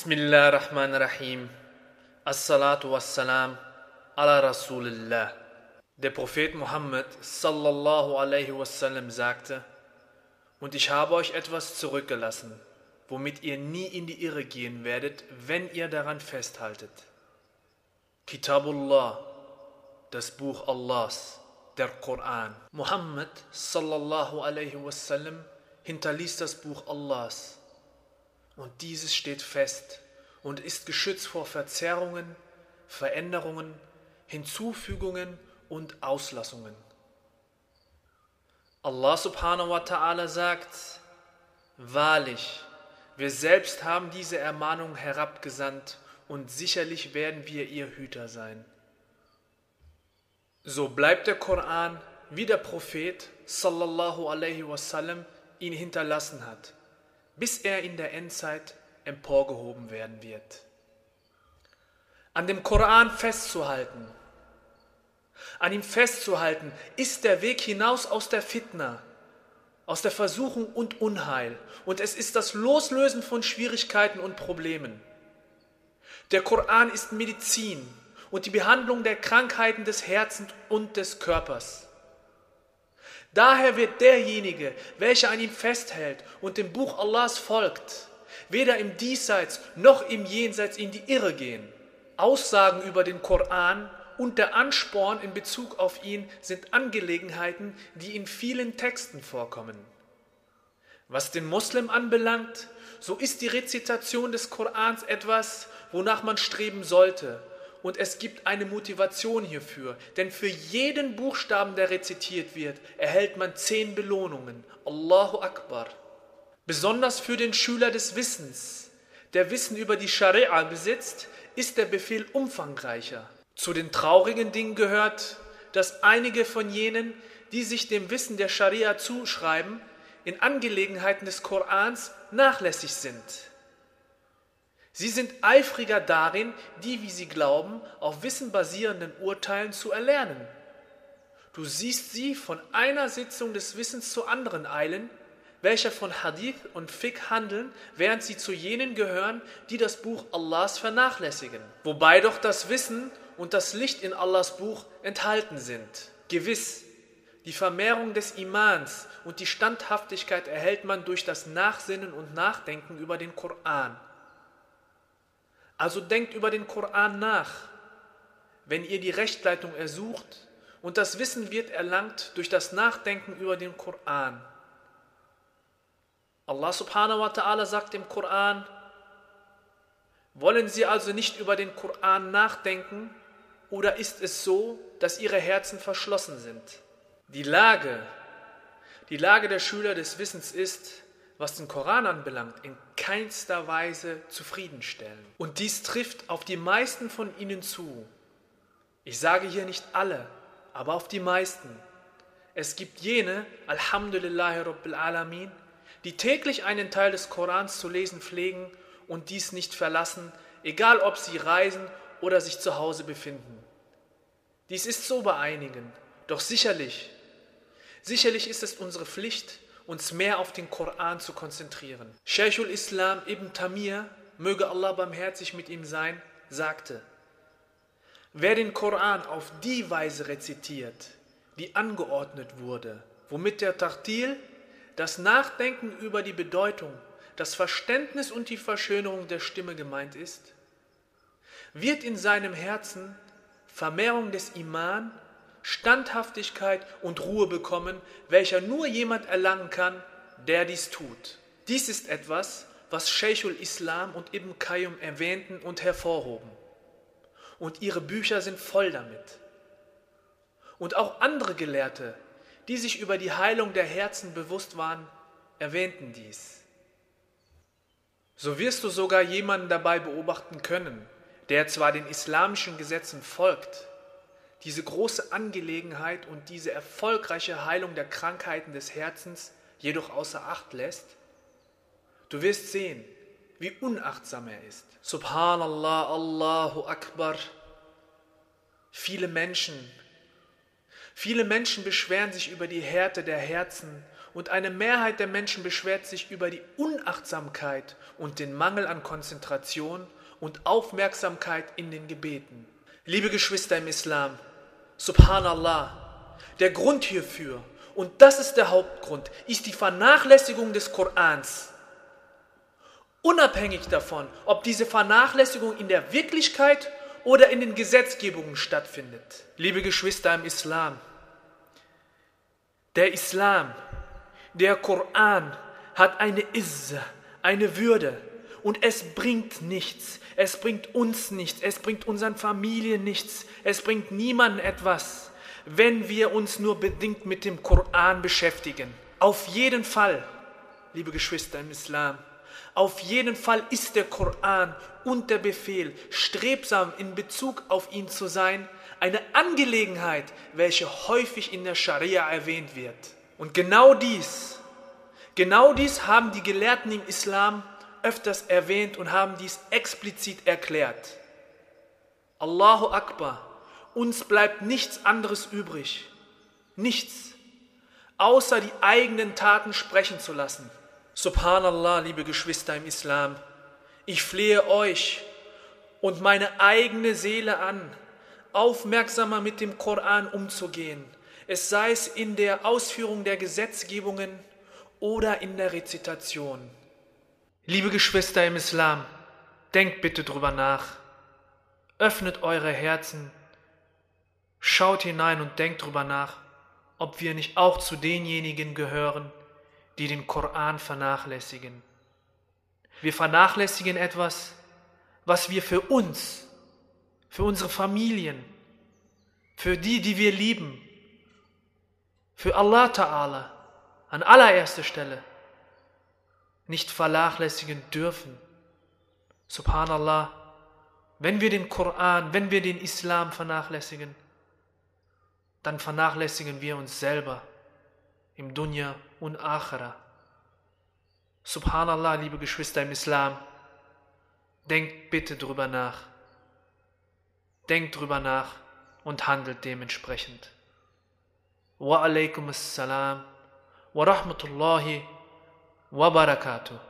Bismillah Rahman Rahim. Assalatu wassalam ala Rasulillah. Der Prophet Muhammad sallallahu alaihi wasallam sagte, und ich habe euch etwas zurückgelassen, womit ihr nie in die Irre gehen werdet, wenn ihr daran festhaltet. Kitabullah, das Buch Allahs, der Koran. Muhammad sallallahu alaihi wasallam hinterließ das Buch Allahs und dieses steht fest und ist geschützt vor Verzerrungen, Veränderungen, Hinzufügungen und Auslassungen. Allah subhanahu wa ta'ala sagt, wahrlich, wir selbst haben diese Ermahnung herabgesandt und sicherlich werden wir ihr Hüter sein. So bleibt der Koran, wie der Prophet sallallahu alaihi wasallam ihn hinterlassen hat bis er in der Endzeit emporgehoben werden wird. An dem Koran festzuhalten, an ihm festzuhalten, ist der Weg hinaus aus der Fitna, aus der Versuchung und Unheil. Und es ist das Loslösen von Schwierigkeiten und Problemen. Der Koran ist Medizin und die Behandlung der Krankheiten des Herzens und des Körpers. Daher wird derjenige, welcher an ihm festhält und dem Buch Allahs folgt, weder im Diesseits noch im Jenseits in die Irre gehen. Aussagen über den Koran und der Ansporn in Bezug auf ihn sind Angelegenheiten, die in vielen Texten vorkommen. Was den Muslim anbelangt, so ist die Rezitation des Korans etwas, wonach man streben sollte, und es gibt eine Motivation hierfür. Denn für jeden Buchstaben, der rezitiert wird, erhält man zehn Belohnungen. Allahu Akbar. Besonders für den Schüler des Wissens, der Wissen über die Scharia besitzt, ist der Befehl umfangreicher. Zu den traurigen Dingen gehört, dass einige von jenen, die sich dem Wissen der Scharia zuschreiben, in Angelegenheiten des Korans nachlässig sind. Sie sind eifriger darin, die, wie sie glauben, auf Wissen basierenden Urteilen zu erlernen. Du siehst sie von einer Sitzung des Wissens zur anderen eilen, welche von Hadith und Fiqh handeln, während sie zu jenen gehören, die das Buch Allahs vernachlässigen. Wobei doch das Wissen und das Licht in Allahs Buch enthalten sind. Gewiss, die Vermehrung des Imans und die Standhaftigkeit erhält man durch das Nachsinnen und Nachdenken über den Koran. Also denkt über den Koran nach, wenn ihr die Rechtleitung ersucht und das Wissen wird erlangt durch das Nachdenken über den Koran. Allah subhanahu wa ta'ala sagt im Koran, wollen sie also nicht über den Koran nachdenken oder ist es so, dass ihre Herzen verschlossen sind? Die Lage, die Lage der Schüler des Wissens ist, was den Koran anbelangt, in keinster Weise zufriedenstellen. Und dies trifft auf die meisten von ihnen zu. Ich sage hier nicht alle, aber auf die meisten. Es gibt jene, Alhamdulillah Rabbil Alamin, die täglich einen Teil des Korans zu lesen pflegen und dies nicht verlassen, egal ob sie reisen oder sich zu Hause befinden. Dies ist so bei einigen, doch sicherlich, sicherlich ist es unsere Pflicht, uns mehr auf den Koran zu konzentrieren. Sheikhul Islam ibn Tamir, möge Allah barmherzig mit ihm sein, sagte, wer den Koran auf die Weise rezitiert, die angeordnet wurde, womit der Tartil, das Nachdenken über die Bedeutung, das Verständnis und die Verschönerung der Stimme gemeint ist, wird in seinem Herzen Vermehrung des Iman Standhaftigkeit und Ruhe bekommen, welcher nur jemand erlangen kann, der dies tut. Dies ist etwas, was Sheikhul Islam und Ibn Qayyum erwähnten und hervorhoben. Und ihre Bücher sind voll damit. Und auch andere Gelehrte, die sich über die Heilung der Herzen bewusst waren, erwähnten dies. So wirst du sogar jemanden dabei beobachten können, der zwar den islamischen Gesetzen folgt, diese große Angelegenheit und diese erfolgreiche Heilung der Krankheiten des Herzens jedoch außer Acht lässt? Du wirst sehen, wie unachtsam er ist. Subhanallah, Allahu Akbar. Viele Menschen, viele Menschen beschweren sich über die Härte der Herzen und eine Mehrheit der Menschen beschwert sich über die Unachtsamkeit und den Mangel an Konzentration und Aufmerksamkeit in den Gebeten. Liebe Geschwister im Islam, subhanallah, der Grund hierfür, und das ist der Hauptgrund, ist die Vernachlässigung des Korans. Unabhängig davon, ob diese Vernachlässigung in der Wirklichkeit oder in den Gesetzgebungen stattfindet. Liebe Geschwister im Islam, der Islam, der Koran hat eine Izza, eine Würde und es bringt nichts, es bringt uns nichts, es bringt unseren Familien nichts, es bringt niemandem etwas, wenn wir uns nur bedingt mit dem Koran beschäftigen. Auf jeden Fall, liebe Geschwister im Islam, auf jeden Fall ist der Koran und der Befehl, strebsam in Bezug auf ihn zu sein, eine Angelegenheit, welche häufig in der Scharia erwähnt wird. Und genau dies, genau dies haben die Gelehrten im Islam öfters erwähnt und haben dies explizit erklärt. Allahu Akbar, uns bleibt nichts anderes übrig, nichts, außer die eigenen Taten sprechen zu lassen. Subhanallah, liebe Geschwister im Islam, ich flehe euch und meine eigene Seele an, aufmerksamer mit dem Koran umzugehen, es sei es in der Ausführung der Gesetzgebungen oder in der Rezitation. Liebe Geschwister im Islam, denkt bitte drüber nach, öffnet eure Herzen, schaut hinein und denkt drüber nach, ob wir nicht auch zu denjenigen gehören, die den Koran vernachlässigen. Wir vernachlässigen etwas, was wir für uns, für unsere Familien, für die, die wir lieben, für Allah Ta'ala an allererster Stelle nicht vernachlässigen dürfen. Subhanallah, wenn wir den Koran, wenn wir den Islam vernachlässigen, dann vernachlässigen wir uns selber im Dunya und Akhira. Subhanallah, liebe Geschwister im Islam, denkt bitte drüber nach. Denkt drüber nach und handelt dementsprechend. Wa alaikum assalam wa rahmatullahi wa barakatuh.